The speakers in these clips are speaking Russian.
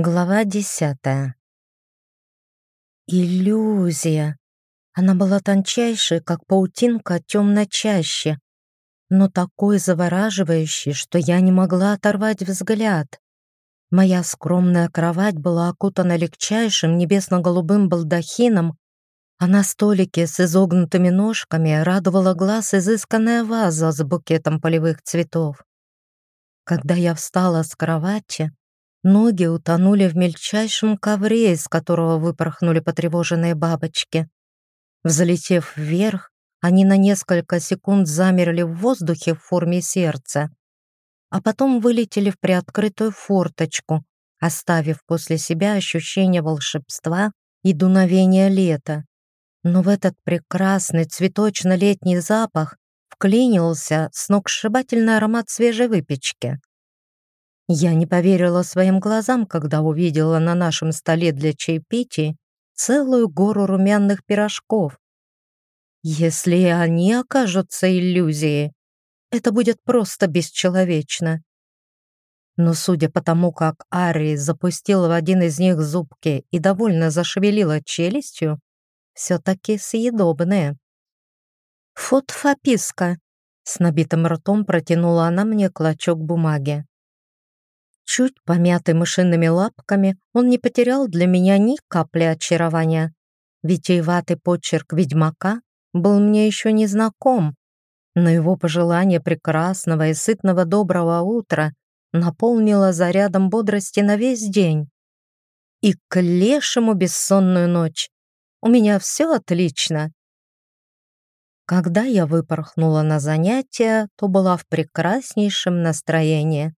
Глава десятая. Иллюзия. Она была тончайшей, как паутинка темно-чаще, но такой завораживающей, что я не могла оторвать взгляд. Моя скромная кровать была окутана легчайшим небесно-голубым балдахином, а на столике с изогнутыми ножками радовала глаз изысканная ваза с букетом полевых цветов. Когда я встала с кровати, Ноги утонули в мельчайшем ковре, из которого выпорхнули потревоженные бабочки. Взлетев вверх, они на несколько секунд замерли в воздухе в форме сердца, а потом вылетели в приоткрытую форточку, оставив после себя ощущение волшебства и дуновения лета. Но в этот прекрасный цветочно-летний запах вклинился сногсшибательный аромат свежей выпечки. Я не поверила своим глазам, когда увидела на нашем столе для чаепития целую гору румяных пирожков. Если они окажутся иллюзией, это будет просто бесчеловечно. Но судя по тому, как Ари запустила в один из них зубки и довольно зашевелила челюстью, все-таки съедобные. «Фотфописка!» С набитым ртом протянула она мне клочок бумаги. Чуть помятый мышиными лапками, он не потерял для меня ни капли очарования. Витиеватый почерк ведьмака был мне еще не знаком, но его пожелание прекрасного и сытного доброго утра наполнило зарядом бодрости на весь день. И к лешему бессонную ночь. У меня все отлично. Когда я выпорхнула на занятия, то была в прекраснейшем настроении.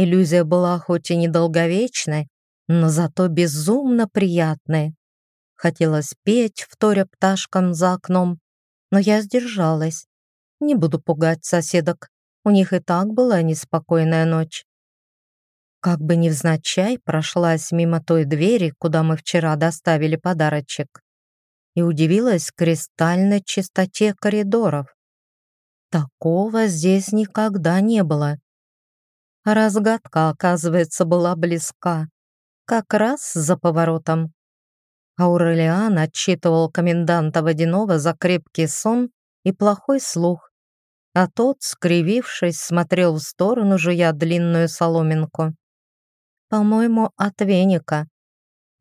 Иллюзия была хоть и недолговечной, но зато безумно приятной. Хотелось петь, вторя пташкам за окном, но я сдержалась. Не буду пугать соседок, у них и так была неспокойная ночь. Как бы невзначай прошлась мимо той двери, куда мы вчера доставили подарочек, и удивилась кристальной чистоте коридоров. Такого здесь никогда не было. Разгадка, оказывается, была близка. Как раз за поворотом. Аурелиан отчитывал коменданта Водянова за крепкий сон и плохой слух, а тот, скривившись, смотрел в сторону, жуя длинную соломинку. По-моему, от веника.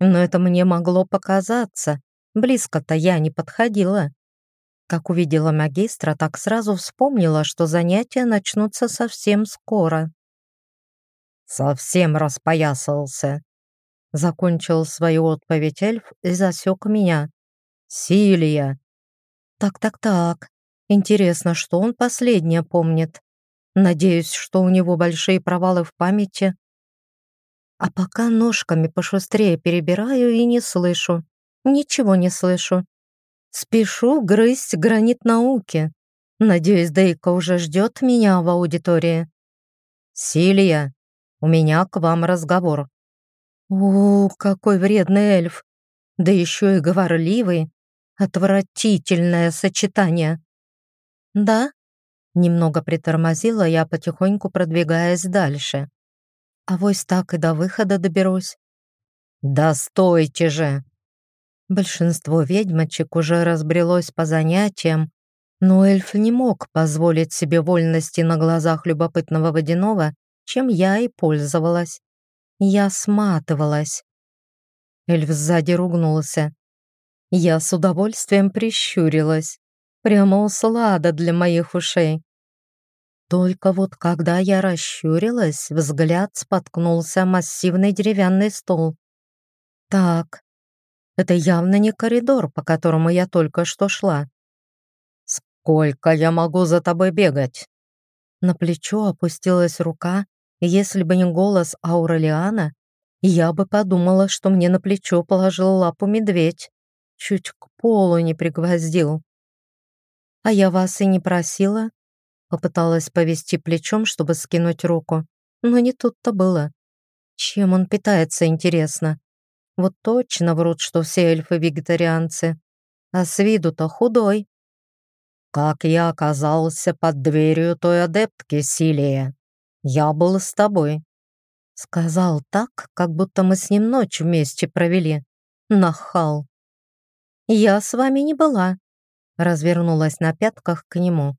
Но это мне могло показаться. Близко-то я не подходила. Как увидела магистра, так сразу вспомнила, что занятия начнутся совсем скоро. «Совсем распоясался!» Закончил свою отповедь эльф и засек меня. «Силия!» «Так-так-так, интересно, что он последнее помнит. Надеюсь, что у него большие провалы в памяти. А пока ножками пошустрее перебираю и не слышу. Ничего не слышу. Спешу грызть гранит науки. Надеюсь, Дейка уже ждет меня в аудитории. «Силия!» У меня к вам разговор». «О, какой вредный эльф! Да еще и говорливый. Отвратительное сочетание». «Да?» Немного притормозила я, потихоньку продвигаясь дальше. А вось так и до выхода доберусь. «Да стойте же!» Большинство ведьмочек уже разбрелось по занятиям, но эльф не мог позволить себе вольности на глазах любопытного водяного чем я и пользовалась. Я сматывалась. Эльф сзади ругнулся. Я с удовольствием прищурилась. Прямо услада для моих ушей. Только вот когда я расщурилась, взгляд споткнулся массивный деревянный стол. Так, это явно не коридор, по которому я только что шла. «Сколько я могу за тобой бегать?» На плечо опустилась рука, если бы не голос Аурелиана, я бы подумала, что мне на плечо положил лапу медведь, чуть к полу не пригвоздил. «А я вас и не просила?» Попыталась повести плечом, чтобы скинуть руку, но не тут-то было. Чем он питается, интересно? Вот точно врут, что все эльфы вегетарианцы. А с виду-то худой. «Как я оказался под дверью той адептки, Силия?» «Я был с тобой». Сказал так, как будто мы с ним ночь вместе провели. Нахал. «Я с вами не была», — развернулась на пятках к нему.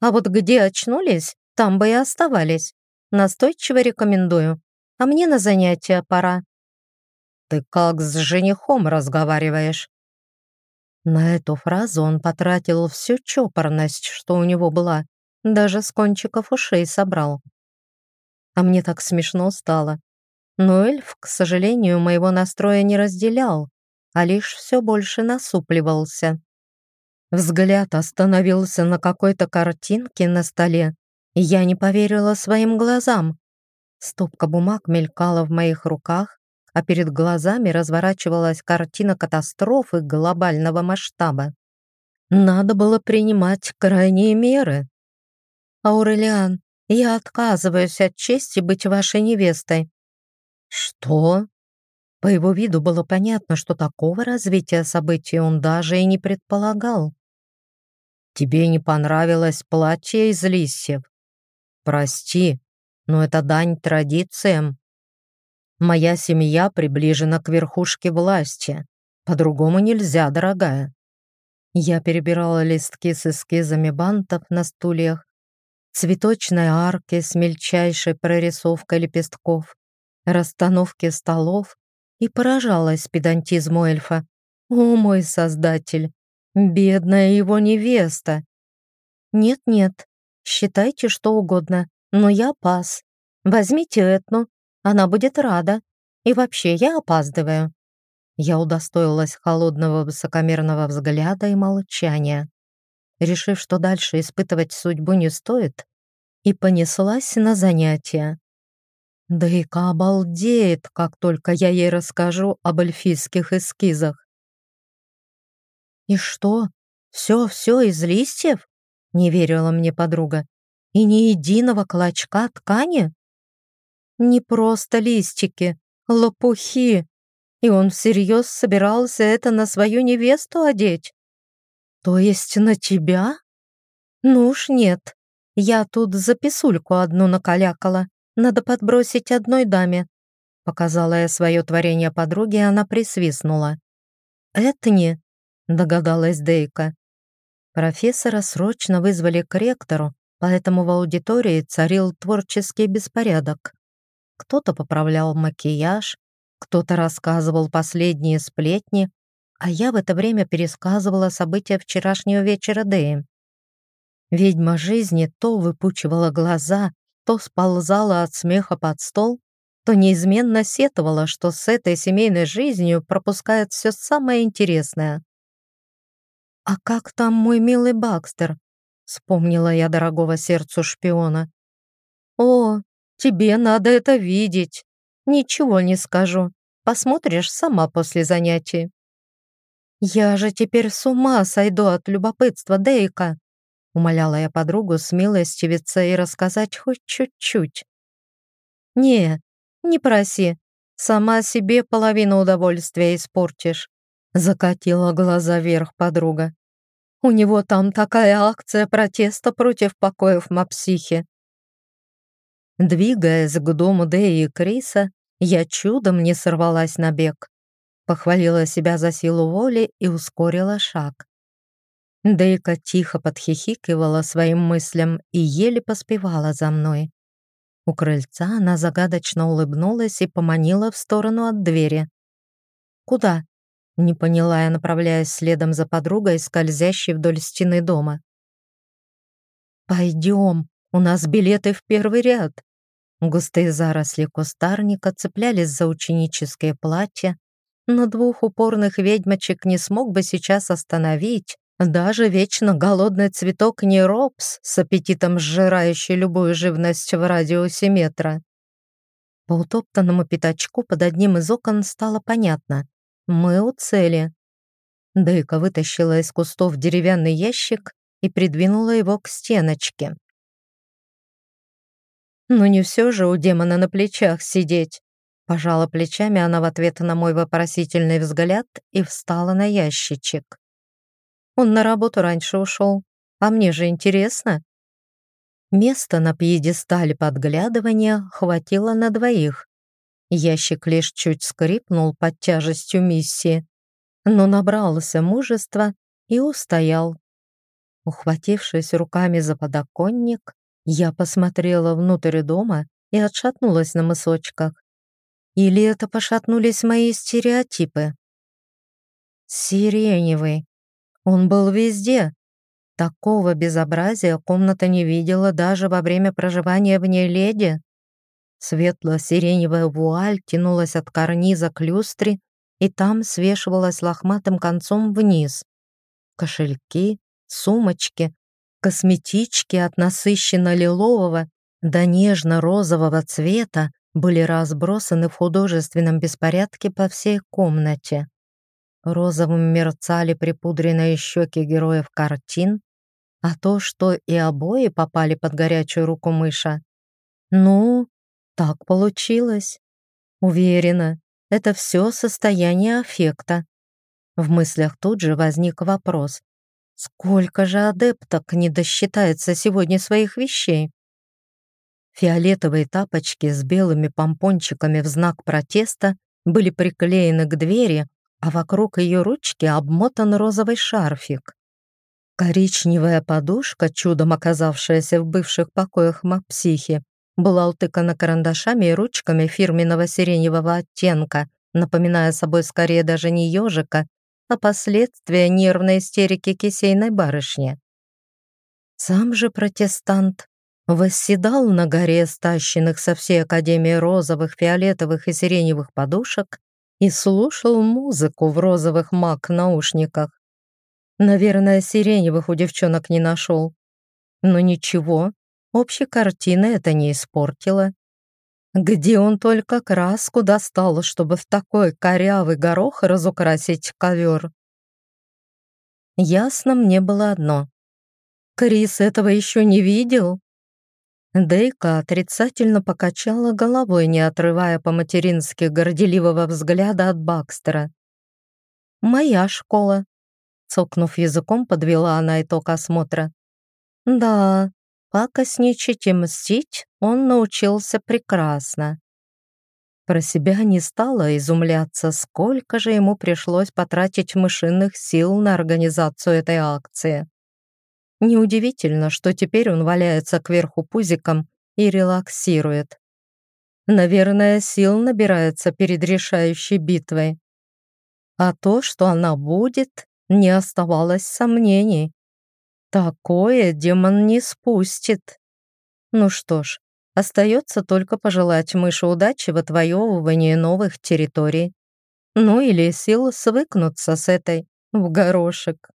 «А вот где очнулись, там бы и оставались. Настойчиво рекомендую. А мне на занятия пора». «Ты как с женихом разговариваешь?» На эту фразу он потратил всю чопорность, что у него была, даже с кончиков ушей собрал. А мне так смешно стало. Но эльф, к сожалению, моего настроя не разделял, а лишь все больше насупливался. Взгляд остановился на какой-то картинке на столе, и я не поверила своим глазам. Стопка бумаг мелькала в моих руках, а перед глазами разворачивалась картина катастрофы глобального масштаба. Надо было принимать крайние меры. «Аурелиан, я отказываюсь от чести быть вашей невестой». «Что?» По его виду было понятно, что такого развития событий он даже и не предполагал. «Тебе не понравилось платье из листьев? Прости, но это дань традициям. Моя семья приближена к верхушке власти. По-другому нельзя, дорогая». Я перебирала листки с эскизами бантов на стульях, цветочной арки с мельчайшей прорисовкой лепестков, расстановки столов и поражалась педантизму эльфа. «О, мой создатель! Бедная его невеста!» «Нет-нет, считайте что угодно, но я пас. Возьмите Этну, она будет рада. И вообще, я опаздываю». Я удостоилась холодного высокомерного взгляда и молчания, решив, что дальше испытывать судьбу не стоит, и понеслась на занятия. Дейка обалдеет, как только я ей расскажу об эльфийских эскизах. «И что? Все-все из листьев?» — не верила мне подруга. «И ни единого клочка ткани?» «Не просто листики, лопухи. И он всерьез собирался это на свою невесту одеть?» «То есть на тебя?» «Ну уж нет. Я тут записульку одну накалякала. Надо подбросить одной даме». Показала я свое творение подруге, и она присвистнула. «Это не...» — догадалась Дейка. Профессора срочно вызвали к ректору, поэтому в аудитории царил творческий беспорядок. Кто-то поправлял макияж, кто-то рассказывал последние сплетни, а я в это время пересказывала события вчерашнего вечера Дэи. Ведьма жизни то выпучивала глаза, то сползала от смеха под стол, то неизменно сетовала, что с этой семейной жизнью пропускает все самое интересное. «А как там мой милый Бакстер?» — вспомнила я дорогого сердцу шпиона. «О, тебе надо это видеть. Ничего не скажу. Посмотришь сама после занятий». «Я же теперь с ума сойду от любопытства, Дейка!» Умоляла я подругу смилостивиться и рассказать хоть чуть-чуть. «Не, не проси. Сама себе половину удовольствия испортишь», закатила глаза вверх подруга. «У него там такая акция протеста против покоев мапсихи». Двигаясь к дому Дэи и Криса, я чудом не сорвалась на бег. Похвалила себя за силу воли и ускорила шаг. Дейка тихо подхихикивала своим мыслям и еле поспевала за мной. У крыльца она загадочно улыбнулась и поманила в сторону от двери. «Куда?» — не поняла я, направляясь следом за подругой, скользящей вдоль стены дома. «Пойдем, у нас билеты в первый ряд». Густые заросли кустарника цеплялись за ученические платья, но двух упорных ведьмочек не смог бы сейчас остановить даже вечно голодный цветок не ропс с аппетитом сжирающий любую живность в радиусе метра. По утоптанному пятачку под одним из окон стало понятно. Мы у цели. Дейка вытащила из кустов деревянный ящик и придвинула его к стеночке. «Ну не все же у демона на плечах сидеть!» Пожала плечами она в ответ на мой вопросительный взгляд и встала на ящичек. Он на работу раньше ушел. А мне же интересно. Места на пьедестале подглядывания хватило на двоих. Ящик лишь чуть скрипнул под тяжестью миссии, но набрался мужества и устоял. Ухватившись руками за подоконник, я посмотрела внутрь дома и отшатнулась на мысочках. Или это пошатнулись мои стереотипы? Сиреневый. Он был везде. Такого безобразия комната не видела даже во время проживания в ней леди. Светло-сиреневая вуаль тянулась от карниза к люстре и там свешивалась лохматым концом вниз. Кошельки, сумочки, косметички от насыщенно-лилового до нежно-розового цвета были разбросаны в художественном беспорядке по всей комнате. Розовым мерцали припудренные щеки героев картин, а то, что и обои попали под горячую руку мыша. Ну, так получилось. Уверена, это все состояние аффекта. В мыслях тут же возник вопрос. Сколько же адепток не досчитается сегодня своих вещей? Фиолетовые тапочки с белыми помпончиками в знак протеста были приклеены к двери, а вокруг ее ручки обмотан розовый шарфик. Коричневая подушка, чудом оказавшаяся в бывших покоях мапсихи, была утыкана карандашами и ручками фирменного сиреневого оттенка, напоминая собой скорее даже не ежика, а последствия нервной истерики кисейной барышни. Сам же протестант восседал на горе стащенных со всей Академии розовых, фиолетовых и сиреневых подушек и слушал музыку в розовых маг-наушниках. Наверное, сиреневых у девчонок не нашел. Но ничего, общей картины это не испортило. Где он только краску достал, чтобы в такой корявый горох разукрасить ковер? Ясно мне было одно. Крис этого еще не видел. Дейка отрицательно покачала головой, не отрывая по-матерински горделивого взгляда от Бакстера. «Моя школа», — цокнув языком, подвела она итог осмотра. «Да, Пакосничать и мстить он научился прекрасно. Про себя не стала изумляться, сколько же ему пришлось потратить мышиных сил на организацию этой акции. Неудивительно, что теперь он валяется кверху пузиком и релаксирует. Наверное, сил набирается перед решающей битвой. А то, что она будет, не оставалось сомнений. Такое демон не спустит. Ну что ж, остается только пожелать мыши удачи в отвоевывании новых территорий. Ну или сил свыкнуться с этой в горошек.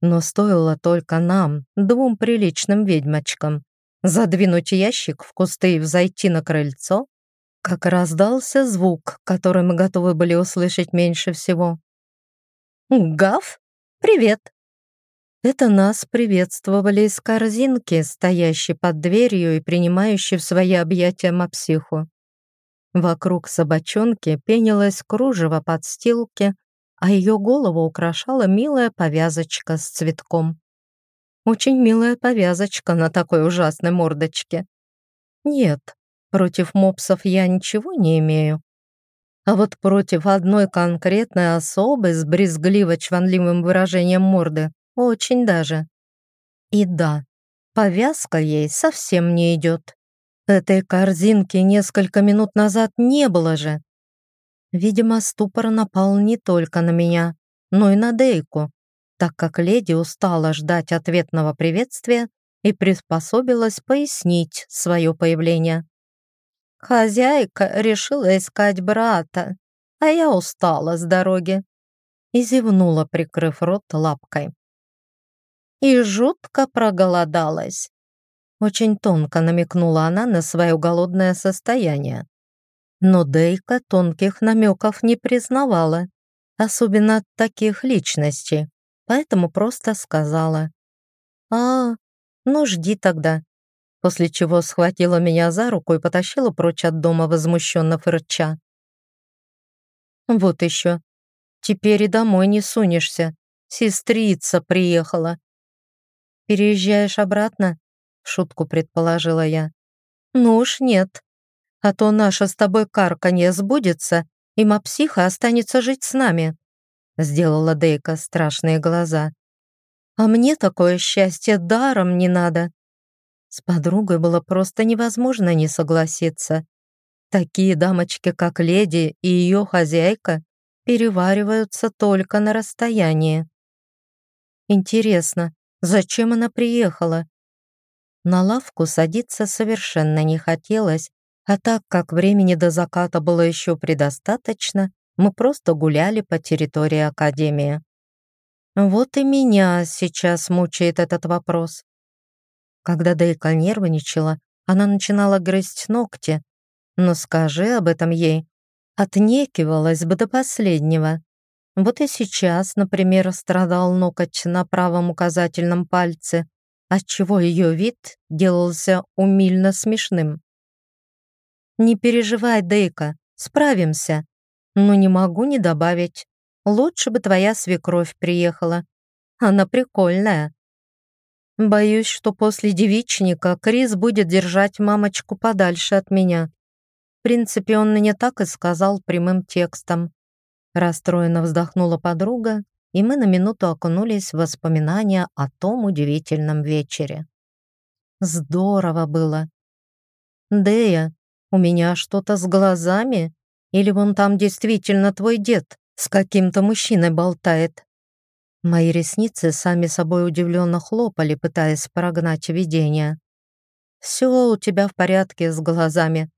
Но стоило только нам, двум приличным ведьмочкам, задвинуть ящик в кусты и взойти на крыльцо, как раздался звук, который мы готовы были услышать меньше всего. «Гав, привет!» Это нас приветствовали из корзинки, стоящей под дверью и принимающей в свои объятия мапсиху. Вокруг собачонки пенилась кружево подстилки, а ее голову украшала милая повязочка с цветком. Очень милая повязочка на такой ужасной мордочке. Нет, против мопсов я ничего не имею. А вот против одной конкретной особы с брезгливо-чванливым выражением морды очень даже. И да, повязка ей совсем не идет. Этой корзинки несколько минут назад не было же. Видимо, ступор напал не только на меня, но и на Дейку, так как леди устала ждать ответного приветствия и приспособилась пояснить свое появление. Хозяйка решила искать брата, а я устала с дороги и зевнула, прикрыв рот лапкой и жутко проголодалась. Очень тонко намекнула она на свое голодное состояние. Но Дейка тонких намеков не признавала, особенно от таких личностей, поэтому просто сказала «А, ну жди тогда», после чего схватила меня за руку и потащила прочь от дома возмущенно фырча. «Вот еще. Теперь и домой не сунешься. Сестрица приехала. «Переезжаешь обратно?» шутку предположила я. «Ну уж нет. А то наша с тобой карка не сбудется, и мапсиха останется жить с нами», сделала Дейка страшные глаза. «А мне такое счастье даром не надо». С подругой было просто невозможно не согласиться. Такие дамочки, как леди и ее хозяйка, перевариваются только на расстоянии. Интересно, зачем она приехала? На лавку садиться совершенно не хотелось, а так как времени до заката было еще предостаточно, мы просто гуляли по территории Академии. Вот и меня сейчас мучает этот вопрос. Когда Дейка нервничала, она начинала грызть ногти, но скажи об этом ей, отнекивалась бы до последнего. Вот и сейчас, например, страдал ноготь на правом указательном пальце, отчего ее вид делался умильно смешным. «Не переживай, Дейка, справимся. Но не могу не добавить. Лучше бы твоя свекровь приехала. Она прикольная. Боюсь, что после девичника Крис будет держать мамочку подальше от меня. В принципе, он мне так и сказал прямым текстом. Расстроенно вздохнула подруга и мы на минуту окунулись в воспоминания о том удивительном вечере. Здорово было. «Дея, у меня что-то с глазами? Или вон там действительно твой дед с каким-то мужчиной болтает?» Мои ресницы сами собой удивленно хлопали, пытаясь прогнать видение. «Все у тебя в порядке с глазами.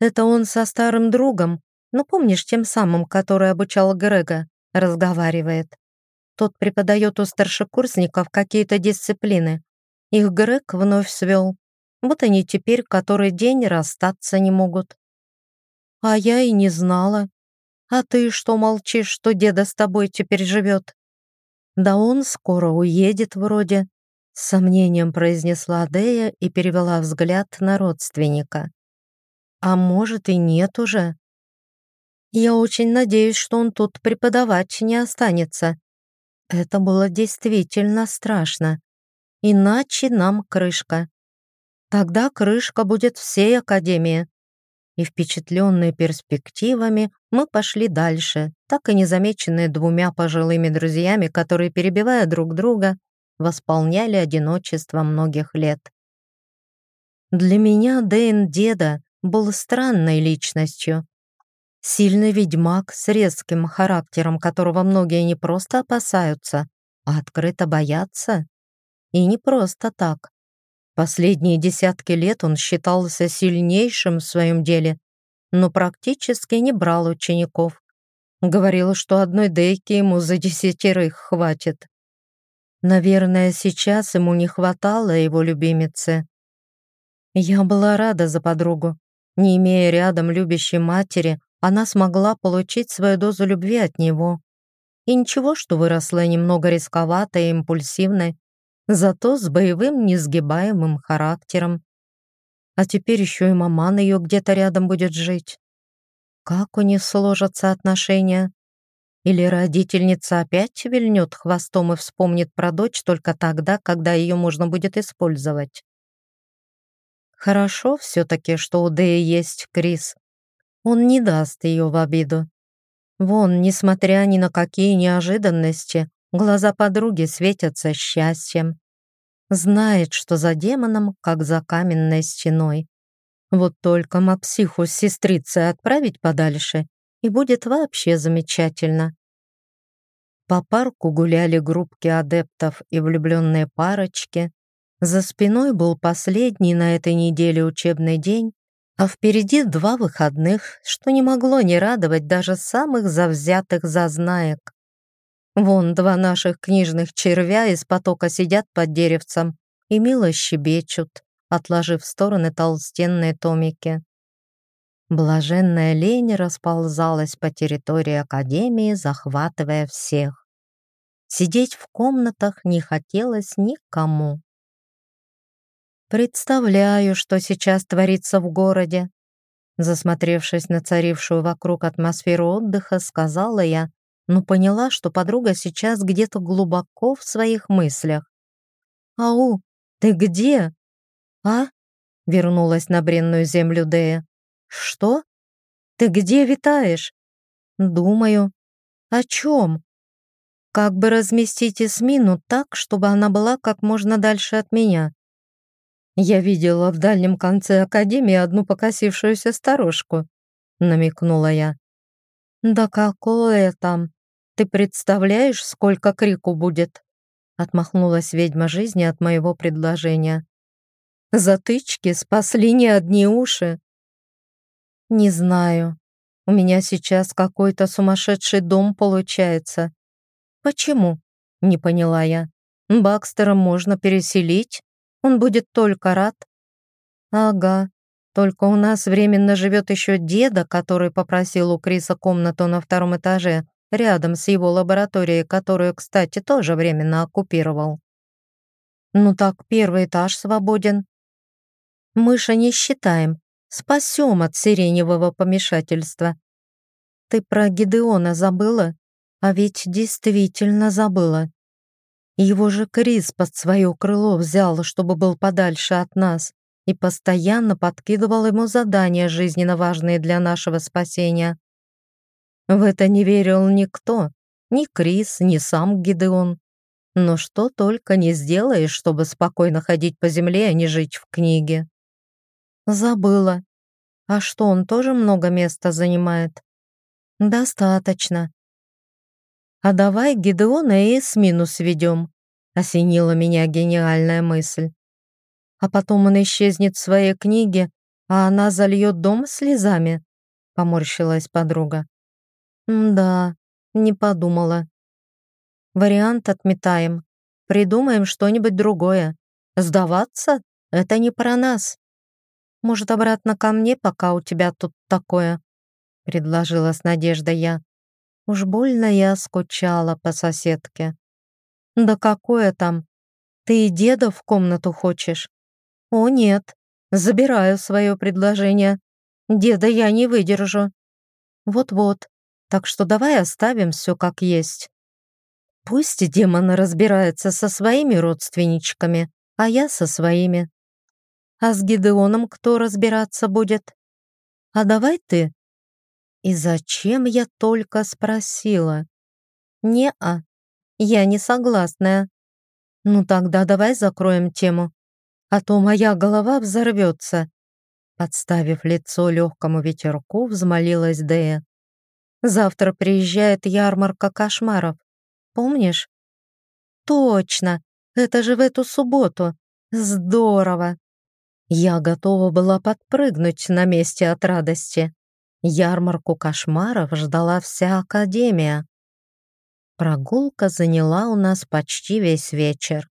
Это он со старым другом, ну помнишь, тем самым, который обучал Грега, разговаривает. Тот преподает у старшекурсников какие-то дисциплины. Их Грег вновь свел. Вот они теперь который день расстаться не могут. А я и не знала. А ты что молчишь, что деда с тобой теперь живет? Да он скоро уедет вроде. С сомнением произнесла Дея и перевела взгляд на родственника. А может и нет уже. Я очень надеюсь, что он тут преподавать не останется. Это было действительно страшно. Иначе нам крышка. Тогда крышка будет всей Академии. И впечатленные перспективами мы пошли дальше, так и незамеченные двумя пожилыми друзьями, которые, перебивая друг друга, восполняли одиночество многих лет. Для меня Дэйн Деда был странной личностью. Сильный ведьмак с резким характером, которого многие не просто опасаются, а открыто боятся. И не просто так. Последние десятки лет он считался сильнейшим в своем деле, но практически не брал учеников. Говорил, что одной дейки ему за десятерых хватит. Наверное, сейчас ему не хватало его любимицы. Я была рада за подругу. Не имея рядом любящей матери, она смогла получить свою дозу любви от него. И ничего, что выросла немного рисковатой и импульсивной, зато с боевым несгибаемым характером. А теперь еще и маман ее где-то рядом будет жить. Как у них сложатся отношения? Или родительница опять вильнет хвостом и вспомнит про дочь только тогда, когда ее можно будет использовать? Хорошо все-таки, что у Дэи есть Крис. Он не даст ее в обиду. Вон, несмотря ни на какие неожиданности, глаза подруги светятся счастьем. Знает, что за демоном, как за каменной стеной. Вот только мапсиху с сестрицей отправить подальше, и будет вообще замечательно. По парку гуляли группки адептов и влюбленные парочки. За спиной был последний на этой неделе учебный день, а впереди два выходных, что не могло не радовать даже самых завзятых зазнаек. Вон два наших книжных червя из потока сидят под деревцем и мило щебечут, отложив в стороны толстенные томики. Блаженная лень расползалась по территории Академии, захватывая всех. Сидеть в комнатах не хотелось никому. Представляю, что сейчас творится в городе. Засмотревшись на царившую вокруг атмосферу отдыха, сказала я, но поняла, что подруга сейчас где-то глубоко в своих мыслях. «Ау, ты где?» «А?» — вернулась на бренную землю Дея. «Что? Ты где витаешь?» «Думаю». «О чем?» «Как бы разместить Эсмину так, чтобы она была как можно дальше от меня?» «Я видела в дальнем конце Академии одну покосившуюся старушку», — намекнула я. «Да какое там? Ты представляешь, сколько крику будет?» Отмахнулась ведьма жизни от моего предложения. «Затычки спасли не одни уши». «Не знаю. У меня сейчас какой-то сумасшедший дом получается». «Почему?» — не поняла я. «Бакстера можно переселить. Он будет только рад». «Ага. Только у нас временно живет еще деда, который попросил у Криса комнату на втором этаже, рядом с его лабораторией, которую, кстати, тоже временно оккупировал. Ну так, первый этаж свободен. Мыша не считаем, спасем от сиреневого помешательства. Ты про Гидеона забыла? А ведь действительно забыла. Его же Крис под свое крыло взял, чтобы был подальше от нас и постоянно подкидывал ему задания, жизненно важные для нашего спасения. В это не верил никто, ни Крис, ни сам Гидеон. Но что только не сделаешь, чтобы спокойно ходить по земле, а не жить в книге. Забыла. А что, он тоже много места занимает? Достаточно. А давай Гидеона и Эсмину сведем, осенила меня гениальная мысль а потом он исчезнет в своей книге, а она зальет дом слезами», — поморщилась подруга. «Да, не подумала. Вариант отметаем. Придумаем что-нибудь другое. Сдаваться — это не про нас. Может, обратно ко мне, пока у тебя тут такое?» — предложила с надеждой я. Уж больно я скучала по соседке. «Да какое там? Ты и деда в комнату хочешь?» «О, нет, забираю свое предложение. Деда я не выдержу». «Вот-вот, так что давай оставим все как есть. Пусть демон разбирается со своими родственничками, а я со своими. А с Гидеоном кто разбираться будет? А давай ты». И зачем я только спросила? «Не-а, я не согласная». «Ну тогда давай закроем тему а то моя голова взорвется. Подставив лицо легкому ветерку, взмолилась Дея. Завтра приезжает ярмарка кошмаров. Помнишь? Точно, это же в эту субботу. Здорово. Я готова была подпрыгнуть на месте от радости. Ярмарку кошмаров ждала вся Академия. Прогулка заняла у нас почти весь вечер.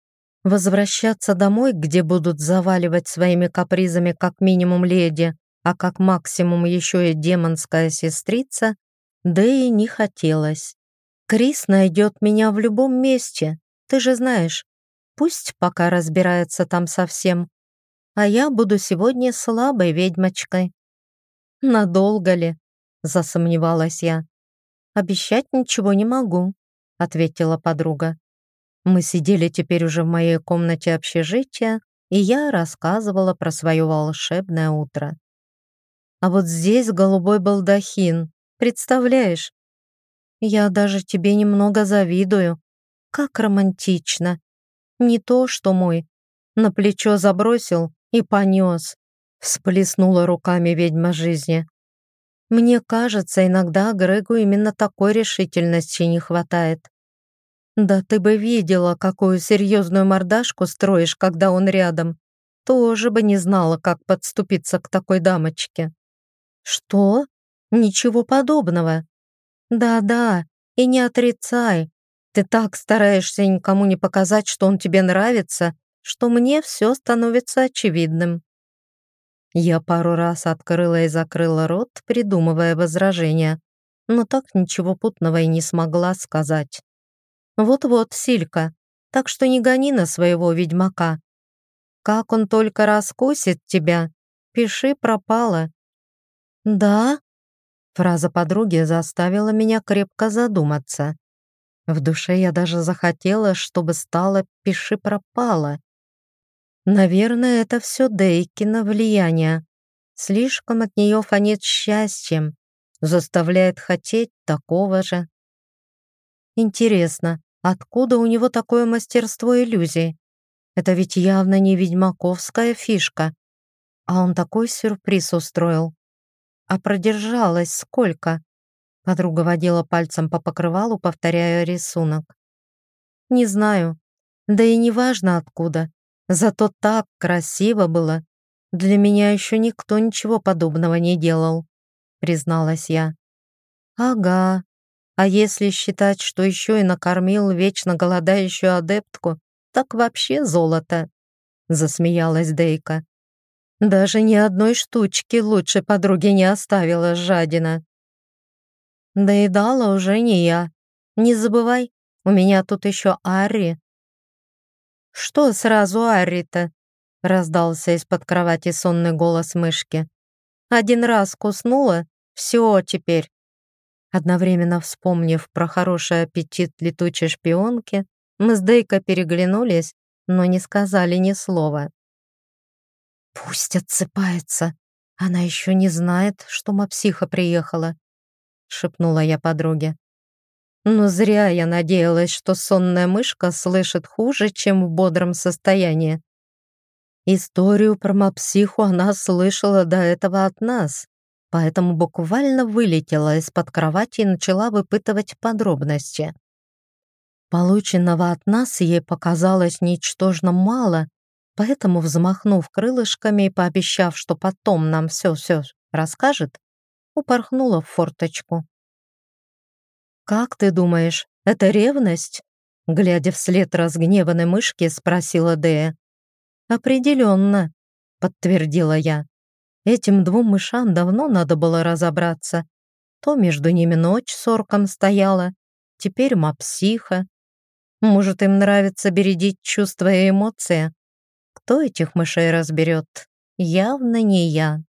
Возвращаться домой, где будут заваливать своими капризами как минимум леди, а как максимум еще и демонская сестрица, да и не хотелось. Крис найдет меня в любом месте, ты же знаешь. Пусть пока разбирается там совсем. А я буду сегодня слабой ведьмочкой. Надолго ли? Засомневалась я. Обещать ничего не могу, ответила подруга. Мы сидели теперь уже в моей комнате общежития, и я рассказывала про свое волшебное утро. А вот здесь голубой балдахин, представляешь? Я даже тебе немного завидую. Как романтично. Не то, что мой. На плечо забросил и понес. Всплеснула руками ведьма жизни. Мне кажется, иногда Грегу именно такой решительности не хватает. Да ты бы видела, какую серьезную мордашку строишь, когда он рядом. Тоже бы не знала, как подступиться к такой дамочке. Что? Ничего подобного. Да-да, и не отрицай. Ты так стараешься никому не показать, что он тебе нравится, что мне все становится очевидным. Я пару раз открыла и закрыла рот, придумывая возражения, но так ничего путного и не смогла сказать. Вот-вот, Силька, так что не гони на своего ведьмака. Как он только раскусит тебя, пиши пропало. Да? Фраза подруги заставила меня крепко задуматься. В душе я даже захотела, чтобы стало «пиши пропало». Наверное, это все Дейкина влияние. Слишком от нее фонит счастьем, заставляет хотеть такого же. Интересно, откуда у него такое мастерство иллюзий? Это ведь явно не ведьмаковская фишка. А он такой сюрприз устроил. А продержалась сколько? Подруга водила пальцем по покрывалу, повторяя рисунок. Не знаю. Да и не важно откуда. Зато так красиво было. Для меня еще никто ничего подобного не делал, призналась я. Ага. А если считать, что еще и накормил вечно голодающую адептку, так вообще золото, засмеялась Дейка. Даже ни одной штучки лучше подруги не оставила жадина. Доедала уже не я. Не забывай, у меня тут еще Арри. Что сразу Арри-то? Раздался из-под кровати сонный голос мышки. Один раз куснула, все теперь. Одновременно вспомнив про хороший аппетит летучей шпионки, мы с Дейко переглянулись, но не сказали ни слова. «Пусть отсыпается. Она еще не знает, что мапсиха приехала», — шепнула я подруге. Но зря я надеялась, что сонная мышка слышит хуже, чем в бодром состоянии. Историю про мапсиху она слышала до этого от нас, поэтому буквально вылетела из-под кровати и начала выпытывать подробности. Полученного от нас ей показалось ничтожно мало, Поэтому, взмахнув крылышками и пообещав, что потом нам все-все расскажет, упорхнула в форточку. «Как ты думаешь, это ревность?» Глядя вслед разгневанной мышки, спросила Дея. «Определенно», — подтвердила я. «Этим двум мышам давно надо было разобраться. То между ними ночь с орком стояла, теперь мапсиха. Может, им нравится бередить чувства и эмоции, кто этих мышей разберет? Явно не я.